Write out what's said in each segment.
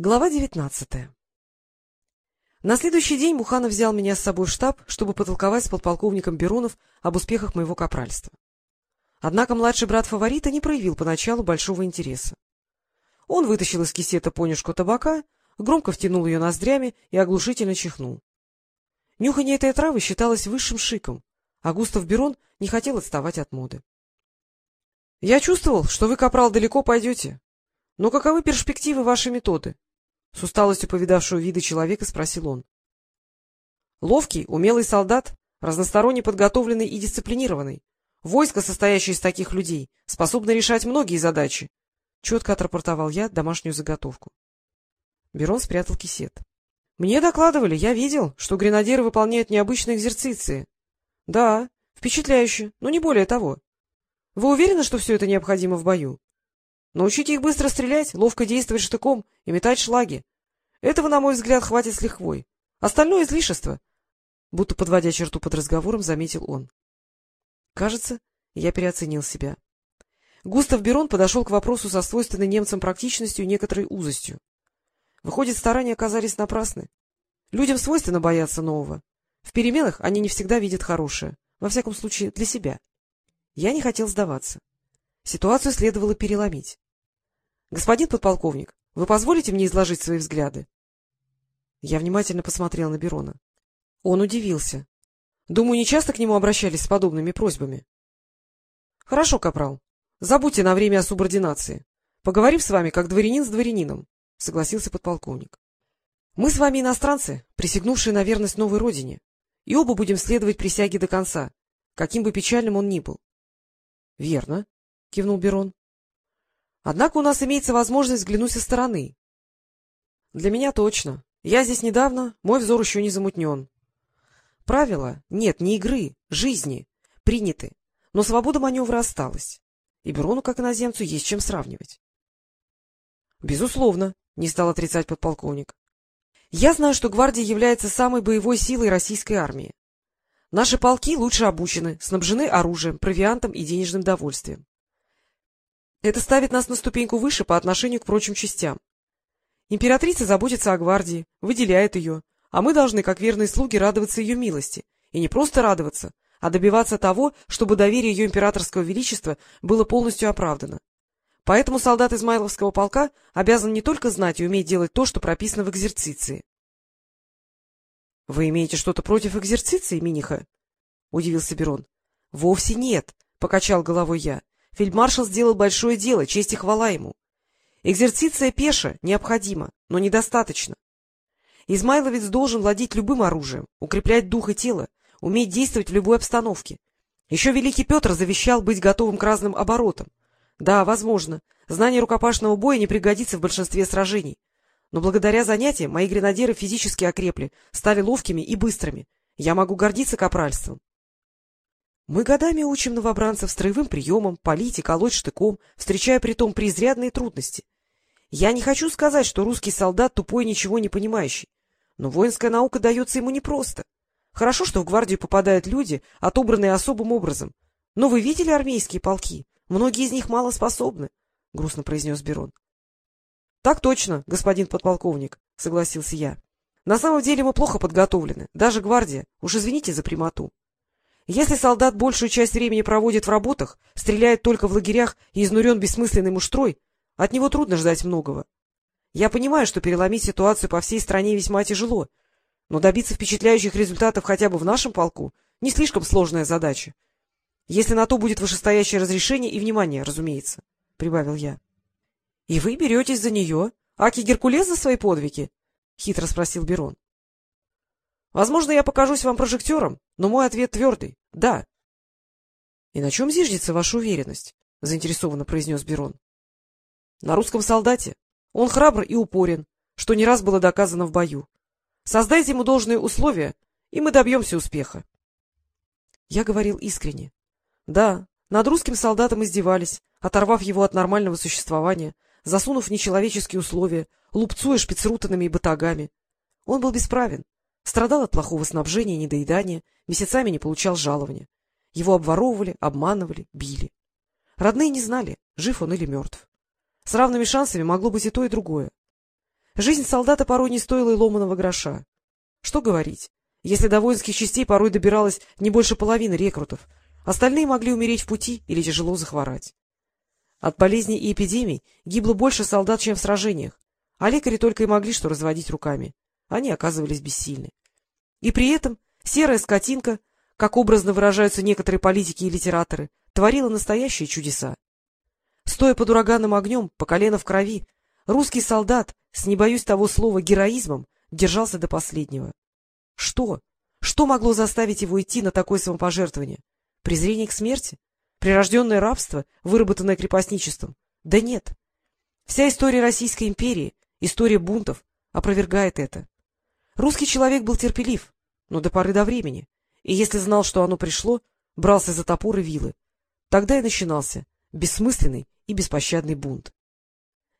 Глава девятнадцатая На следующий день Муханов взял меня с собой в штаб, чтобы потолковать с подполковником Беронов об успехах моего капральства. Однако младший брат фаворита не проявил поначалу большого интереса. Он вытащил из кисета понюшку табака, громко втянул ее ноздрями и оглушительно чихнул. Нюхание этой травы считалось высшим шиком, а Густав Берон не хотел отставать от моды. — Я чувствовал, что вы, капрал, далеко пойдете. Но каковы перспективы вашей методы? — с усталостью повидавшего виды человека спросил он. — Ловкий, умелый солдат, разносторонне подготовленный и дисциплинированный. Войско, состоящее из таких людей, способно решать многие задачи. Четко отрапортовал я домашнюю заготовку. Берон спрятал кисет. — Мне докладывали, я видел, что гренадеры выполняют необычные экзерциции. — Да, впечатляюще, но не более того. Вы уверены, что все это необходимо в бою? Научите их быстро стрелять, ловко действовать штыком и метать шлаги. Этого, на мой взгляд, хватит с лихвой. Остальное излишество. Будто подводя черту под разговором, заметил он. Кажется, я переоценил себя. Густав Берон подошел к вопросу со свойственной немцам практичностью и некоторой узостью. Выходит, старания оказались напрасны. Людям свойственно бояться нового. В переменах они не всегда видят хорошее, во всяком случае для себя. Я не хотел сдаваться. Ситуацию следовало переломить. — Господин подполковник, вы позволите мне изложить свои взгляды? Я внимательно посмотрел на Берона. Он удивился. Думаю, не часто к нему обращались с подобными просьбами. — Хорошо, капрал. Забудьте на время о субординации. Поговорим с вами, как дворянин с дворянином, — согласился подполковник. — Мы с вами иностранцы, присягнувшие на верность новой родине, и оба будем следовать присяге до конца, каким бы печальным он ни был. — Верно, — кивнул Берон. — Однако у нас имеется возможность взглянуть со стороны. — Для меня точно. Я здесь недавно, мой взор еще не замутнен. Правила, нет, не игры, жизни, приняты, но свобода маневра осталась, и Берону, как иноземцу, есть чем сравнивать. — Безусловно, — не стал отрицать подполковник. — Я знаю, что гвардия является самой боевой силой российской армии. Наши полки лучше обучены, снабжены оружием, провиантом и денежным довольствием. Это ставит нас на ступеньку выше по отношению к прочим частям. Императрица заботится о гвардии, выделяет ее, а мы должны, как верные слуги, радоваться ее милости. И не просто радоваться, а добиваться того, чтобы доверие ее императорского величества было полностью оправдано. Поэтому солдат Измайловского полка обязан не только знать и уметь делать то, что прописано в экзерциции. — Вы имеете что-то против экзерциции, Миниха? — удивился Берон. — Вовсе нет, — покачал головой я. Фельдмаршал сделал большое дело, честь и хвала ему. Экзерциция пеша необходима, но недостаточно. Измайловец должен владеть любым оружием, укреплять дух и тело, уметь действовать в любой обстановке. Еще великий Петр завещал быть готовым к разным оборотам. Да, возможно, знание рукопашного боя не пригодится в большинстве сражений, но благодаря занятиям мои гренадеры физически окрепли, стали ловкими и быстрыми. Я могу гордиться капральством. Мы годами учим новобранцев строевым приемам, палить и колоть штыком, встречая при том преизрядные трудности. Я не хочу сказать, что русский солдат тупой ничего не понимающий, но воинская наука дается ему непросто. Хорошо, что в гвардию попадают люди, отобранные особым образом. Но вы видели армейские полки? Многие из них мало способны, — грустно произнес Берон. — Так точно, господин подполковник, — согласился я. — На самом деле мы плохо подготовлены, даже гвардия, уж извините за прямоту. Если солдат большую часть времени проводит в работах, стреляет только в лагерях и изнурен бессмысленной муштрой, от него трудно ждать многого. Я понимаю, что переломить ситуацию по всей стране весьма тяжело, но добиться впечатляющих результатов хотя бы в нашем полку не слишком сложная задача. Если на то будет вышестоящее разрешение и внимание, разумеется, — прибавил я. — И вы беретесь за нее? Аки Геркулес за свои подвиги? — хитро спросил Берон. — Возможно, я покажусь вам прожектором, но мой ответ твердый — да. — И на чем зиждется ваша уверенность? — заинтересованно произнес Берон. — На русском солдате. Он храбр и упорен, что не раз было доказано в бою. Создайте ему должные условия, и мы добьемся успеха. Я говорил искренне. Да, над русским солдатом издевались, оторвав его от нормального существования, засунув нечеловеческие условия, лупцуя шпицрутанами и батагами. Он был бесправен, Страдал от плохого снабжения недоедания, месяцами не получал жалования. Его обворовывали, обманывали, били. Родные не знали, жив он или мертв. С равными шансами могло быть и то, и другое. Жизнь солдата порой не стоила и ломаного гроша. Что говорить, если до воинских частей порой добиралось не больше половины рекрутов, остальные могли умереть в пути или тяжело захворать. От болезней и эпидемий гибло больше солдат, чем в сражениях, а лекари только и могли что разводить руками. Они оказывались бессильны. И при этом серая скотинка, как образно выражаются некоторые политики и литераторы, творила настоящие чудеса. Стоя под ураганным огнем, по колено в крови, русский солдат, с не боюсь того слова героизмом, держался до последнего. Что? Что могло заставить его идти на такое самопожертвование? Презрение к смерти? Прирожденное рабство, выработанное крепостничеством? Да нет. Вся история Российской империи, история бунтов, опровергает это. Русский человек был терпелив, но до поры до времени, и если знал, что оно пришло, брался за топор и вилы. Тогда и начинался бессмысленный и беспощадный бунт.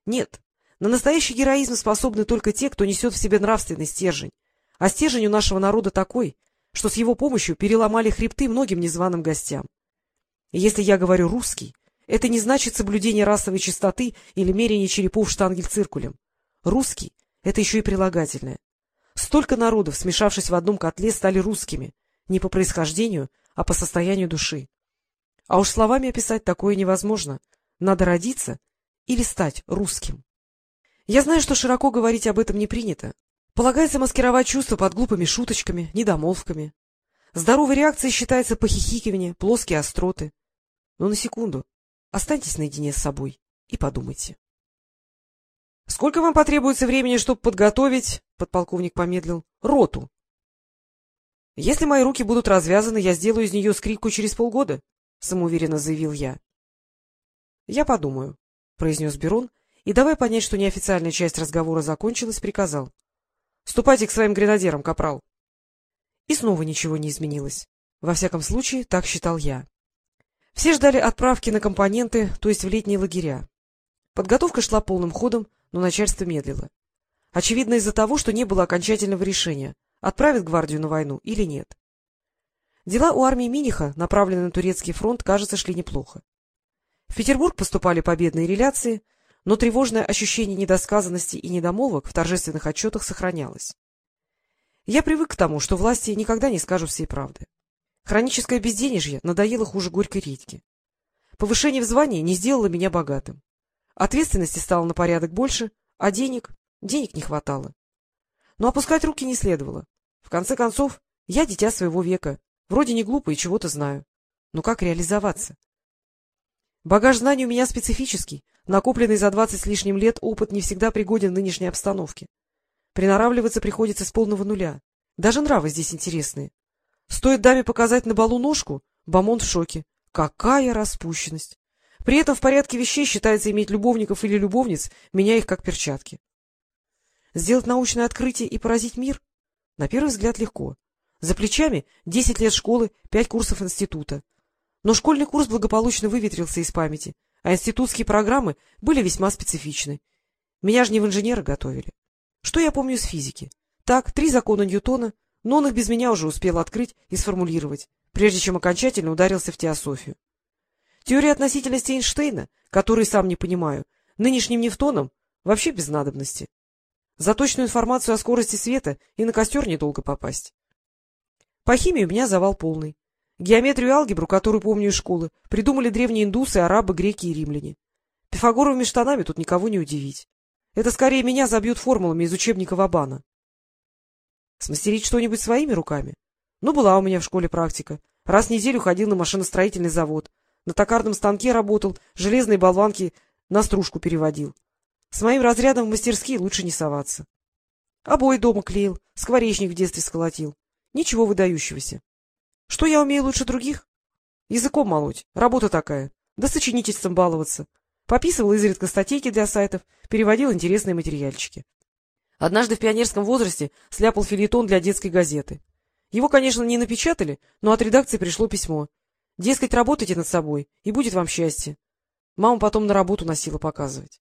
Нет, на настоящий героизм способны только те, кто несет в себе нравственный стержень, а стержень у нашего народа такой, что с его помощью переломали хребты многим незваным гостям. Если я говорю «русский», это не значит соблюдение расовой чистоты или мерение черепов штангель-циркулем. Русский — это еще и прилагательное. Столько народов, смешавшись в одном котле, стали русскими, не по происхождению, а по состоянию души. А уж словами описать такое невозможно. Надо родиться или стать русским. Я знаю, что широко говорить об этом не принято, Полагается маскировать чувства под глупыми шуточками, недомолвками. Здоровой реакцией считается похихикивание, плоские остроты. Но на секунду останьтесь наедине с собой и подумайте. — Сколько вам потребуется времени, чтобы подготовить, — подполковник помедлил, — роту? — Если мои руки будут развязаны, я сделаю из нее скрипку через полгода, — самоуверенно заявил я. — Я подумаю, — произнес Берон, и, давая понять, что неофициальная часть разговора закончилась, приказал. — Ступайте к своим гренадерам, капрал. И снова ничего не изменилось. Во всяком случае, так считал я. Все ждали отправки на компоненты, то есть в летние лагеря. Подготовка шла полным ходом, но начальство медлило. Очевидно, из-за того, что не было окончательного решения, отправят гвардию на войну или нет. Дела у армии Миниха, направленные на турецкий фронт, кажется, шли неплохо. В Петербург поступали победные реляции — но тревожное ощущение недосказанности и недомолвок в торжественных отчетах сохранялось. Я привык к тому, что власти никогда не скажут всей правды. Хроническое безденежье надоело хуже горькой редьки. Повышение в звании не сделало меня богатым. Ответственности стало на порядок больше, а денег... денег не хватало. Но опускать руки не следовало. В конце концов, я дитя своего века, вроде не глупый и чего-то знаю. Но как реализоваться? Багаж знаний у меня специфический, накопленный за двадцать с лишним лет опыт не всегда пригоден в нынешней обстановке. Приноравливаться приходится с полного нуля. Даже нравы здесь интересные. Стоит даме показать на балу ножку, Бамон в шоке. Какая распущенность! При этом в порядке вещей считается иметь любовников или любовниц, меняя их как перчатки. Сделать научное открытие и поразить мир? На первый взгляд легко. За плечами десять лет школы, пять курсов института. Но школьный курс благополучно выветрился из памяти, а институтские программы были весьма специфичны. Меня же не в инженера готовили. Что я помню из физики? Так, три закона Ньютона, но он их без меня уже успел открыть и сформулировать, прежде чем окончательно ударился в теософию. Теория относительности Эйнштейна, которую сам не понимаю, нынешним Ньютоном вообще без надобности. За точную информацию о скорости света и на костер недолго попасть. По химии у меня завал полный. Геометрию и алгебру, которую помню из школы, придумали древние индусы, арабы, греки и римляне. Пифагоровыми штанами тут никого не удивить. Это скорее меня забьют формулами из учебника Вабана. Смастерить что-нибудь своими руками? Ну, была у меня в школе практика. Раз в неделю ходил на машиностроительный завод. На токарном станке работал, железные болванки на стружку переводил. С моим разрядом в мастерские лучше не соваться. Обои дома клеил, скворечник в детстве сколотил. Ничего выдающегося. Что я умею лучше других? Языком молоть. Работа такая. Да сочинительством баловаться. Пописывал изредка статейки для сайтов, переводил интересные материальчики. Однажды в пионерском возрасте сляпал филетон для детской газеты. Его, конечно, не напечатали, но от редакции пришло письмо. Дескать, работайте над собой, и будет вам счастье. Мама потом на работу носила показывать.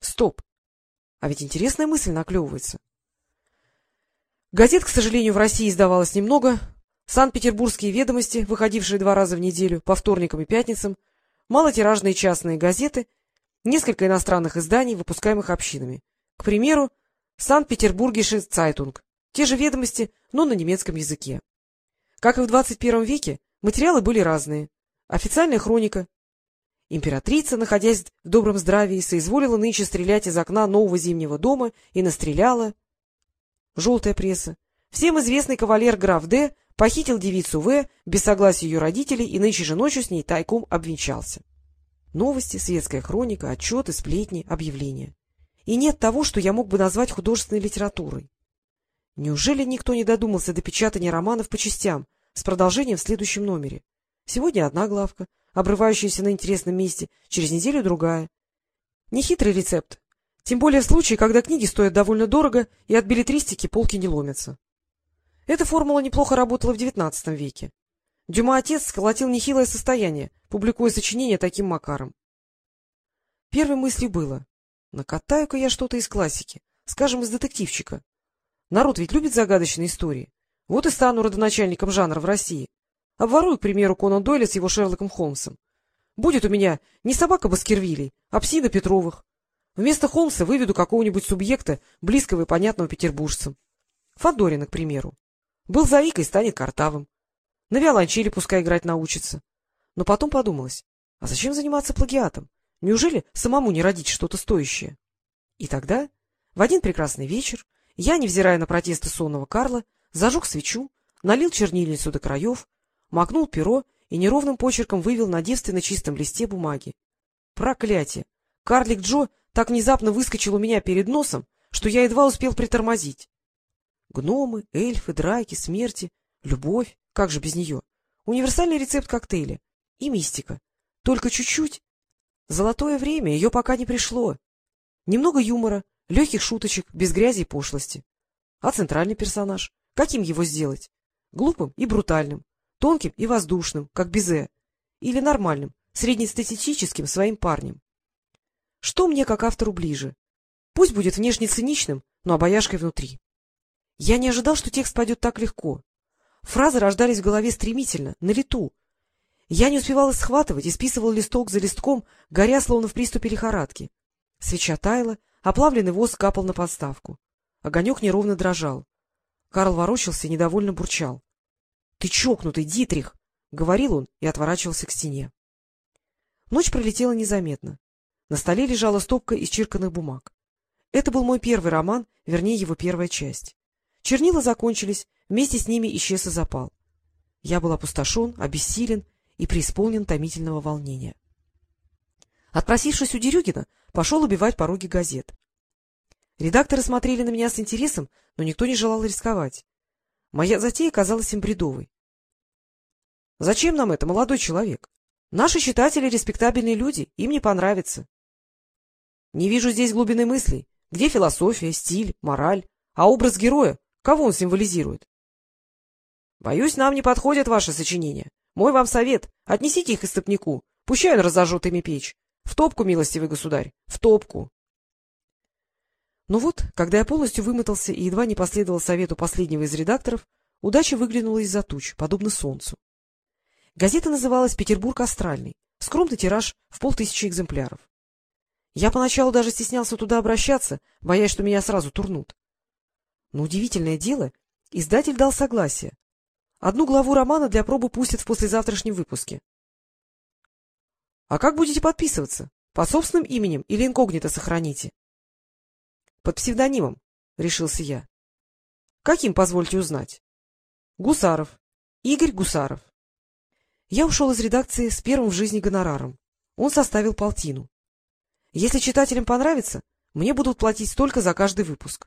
Стоп! А ведь интересная мысль наклевывается. Газет, к сожалению, в России издавалось немного, Санкт-Петербургские ведомости, выходившие два раза в неделю, по вторникам и пятницам, малотиражные частные газеты, несколько иностранных изданий, выпускаемых общинами. К примеру, Sankt-Petersburgische Zeitung. Те же ведомости, но на немецком языке. Как и в 21 веке, материалы были разные. Официальная хроника. Императрица, находясь в добром здравии, соизволила нынче стрелять из окна нового зимнего дома и настреляла. Желтая пресса. Всем известный кавалер граф Д. похитил девицу В. без согласия ее родителей и нынче же ночью с ней тайком обвенчался. Новости, светская хроника, отчеты, сплетни, объявления. И нет того, что я мог бы назвать художественной литературой. Неужели никто не додумался до печатания романов по частям, с продолжением в следующем номере? Сегодня одна главка, обрывающаяся на интересном месте, через неделю другая. Нехитрый рецепт, тем более в случае, когда книги стоят довольно дорого и от билетристики полки не ломятся. Эта формула неплохо работала в XIX веке. Дюма отец сколотил нехилое состояние, публикуя сочинения таким макаром. Первой мыслью было — накатаю-ка я что-то из классики, скажем, из детективчика. Народ ведь любит загадочные истории. Вот и стану родоначальником жанра в России. Обворую, к примеру, Конан Дойля с его Шерлоком Холмсом. Будет у меня не собака Баскервилей, а псина Петровых. Вместо Холмса выведу какого-нибудь субъекта, близкого и понятного петербуржцам. Фандорина, к примеру. Был заикой, станет картавым. На виолончели пускай играть научится. Но потом подумалось, а зачем заниматься плагиатом? Неужели самому не родить что-то стоящее? И тогда, в один прекрасный вечер, я, невзирая на протесты сонного Карла, зажег свечу, налил чернильницу до краев, макнул перо и неровным почерком вывел на девственно чистом листе бумаги. Проклятие! Карлик Джо так внезапно выскочил у меня перед носом, что я едва успел притормозить. Гномы, эльфы, драки, смерти, любовь, как же без нее? Универсальный рецепт коктейля. И мистика. Только чуть-чуть. Золотое время, ее пока не пришло. Немного юмора, легких шуточек, без грязи и пошлости. А центральный персонаж? Каким его сделать? Глупым и брутальным, тонким и воздушным, как Бизе, или нормальным, среднестатистическим своим парнем. Что мне, как автору, ближе? Пусть будет внешне циничным, но обаяшкой внутри. Я не ожидал, что текст пойдет так легко. Фразы рождались в голове стремительно, на лету. Я не успевал их схватывать и списывал листок за листком, горя словно в приступе лихорадки. Свеча таяла, оплавленный воск капал на подставку. Огонек неровно дрожал. Карл ворочался и недовольно бурчал. — Ты чокнутый, Дитрих! — говорил он и отворачивался к стене. Ночь пролетела незаметно. На столе лежала стопка исчирканных бумаг. Это был мой первый роман, вернее, его первая часть. Чернила закончились, вместе с ними исчез и запал. Я был опустошен, обессилен и преисполнен томительного волнения. Отпросившись у Дерюгина, пошел убивать пороги газет. Редакторы смотрели на меня с интересом, но никто не желал рисковать. Моя затея казалась им бредовой. — Зачем нам это, молодой человек? Наши читатели — респектабельные люди, им не понравится. Не вижу здесь глубины мыслей. Где философия, стиль, мораль? А образ героя? Кого он символизирует? Боюсь, нам не подходят ваши сочинения. Мой вам совет — отнесите их истопнику. Пущай он разожжет ими печь. В топку, милостивый государь, в топку. Ну вот, когда я полностью вымотался и едва не последовал совету последнего из редакторов, удача выглянула из-за туч, подобно солнцу. Газета называлась «Петербург Астральный», скромный тираж в полтысячи экземпляров. Я поначалу даже стеснялся туда обращаться, боясь, что меня сразу турнут. Но удивительное дело, издатель дал согласие. Одну главу романа для пробы пустят в послезавтрашнем выпуске. — А как будете подписываться? Под собственным именем или инкогнито сохраните? — Под псевдонимом, — решился я. — Каким, позвольте узнать? — Гусаров. Игорь Гусаров. Я ушел из редакции с первым в жизни гонораром. Он составил полтину. Если читателям понравится, мне будут платить столько за каждый выпуск.